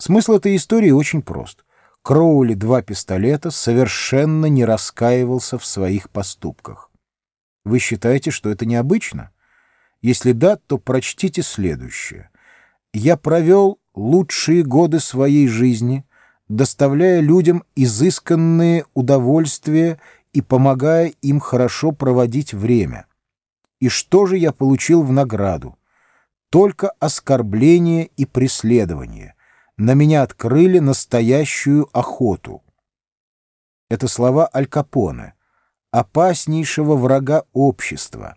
Смысл этой истории очень прост. Кроули два пистолета совершенно не раскаивался в своих поступках. Вы считаете, что это необычно? Если да, то прочтите следующее. «Я провел лучшие годы своей жизни, доставляя людям изысканные удовольствия и помогая им хорошо проводить время. И что же я получил в награду? Только оскорбление и преследование. На меня открыли настоящую охоту. Это слова Аль Капоне, опаснейшего врага общества,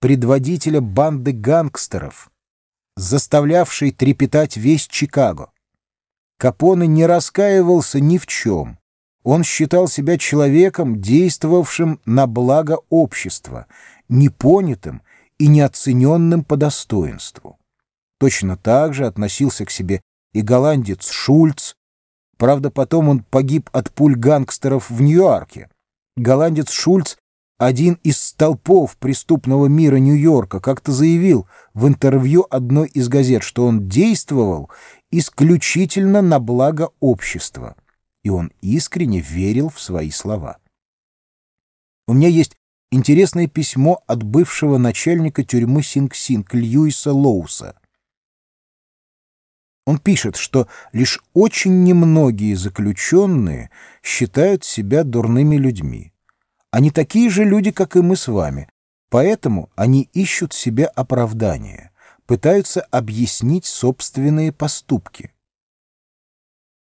предводителя банды гангстеров, заставлявшей трепетать весь Чикаго. Капоне не раскаивался ни в чем. Он считал себя человеком, действовавшим на благо общества, непонятым и неоцененным по достоинству. Точно так же относился к себе и голландец Шульц. Правда, потом он погиб от пуль гангстеров в Нью-Йорке. Голландец Шульц, один из столпов преступного мира Нью-Йорка, как-то заявил в интервью одной из газет, что он действовал исключительно на благо общества. И он искренне верил в свои слова. У меня есть интересное письмо от бывшего начальника тюрьмы Синг-Синг Льюиса Лоуса. Он пишет, что лишь очень немногие заключенные считают себя дурными людьми. Они такие же люди, как и мы с вами, поэтому они ищут себе оправдания, пытаются объяснить собственные поступки.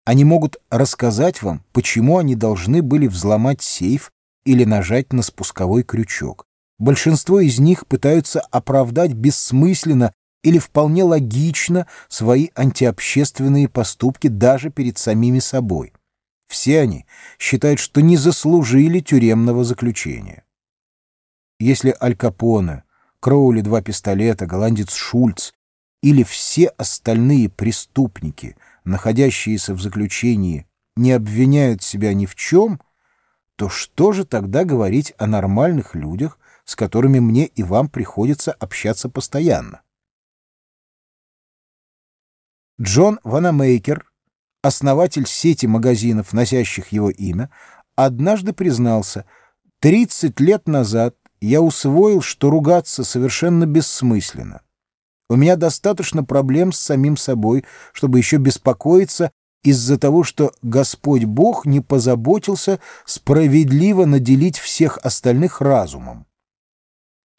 Они могут рассказать вам, почему они должны были взломать сейф или нажать на спусковой крючок. Большинство из них пытаются оправдать бессмысленно или вполне логично свои антиобщественные поступки даже перед самими собой. Все они считают, что не заслужили тюремного заключения. Если Аль Капоне, Кроули два пистолета, голландец Шульц или все остальные преступники, находящиеся в заключении, не обвиняют себя ни в чем — то что же тогда говорить о нормальных людях, с которыми мне и вам приходится общаться постоянно? Джон Ванамейкер, основатель сети магазинов, носящих его имя, однажды признался, 30 лет назад я усвоил, что ругаться совершенно бессмысленно. У меня достаточно проблем с самим собой, чтобы еще беспокоиться из-за того, что Господь Бог не позаботился справедливо наделить всех остальных разумом.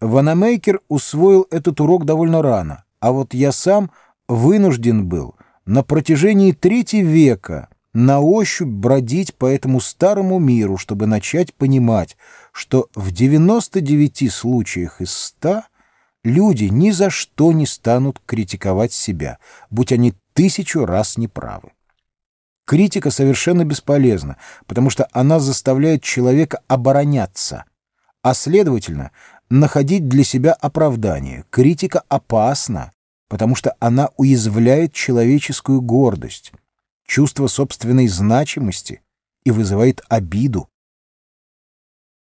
Ванамейкер усвоил этот урок довольно рано, а вот я сам вынужден был на протяжении трети века на ощупь бродить по этому старому миру, чтобы начать понимать, что в 99 случаях из 100 люди ни за что не станут критиковать себя, будь они тысячу раз неправы. Критика совершенно бесполезна, потому что она заставляет человека обороняться, а, следовательно, находить для себя оправдание. Критика опасна, потому что она уязвляет человеческую гордость, чувство собственной значимости и вызывает обиду.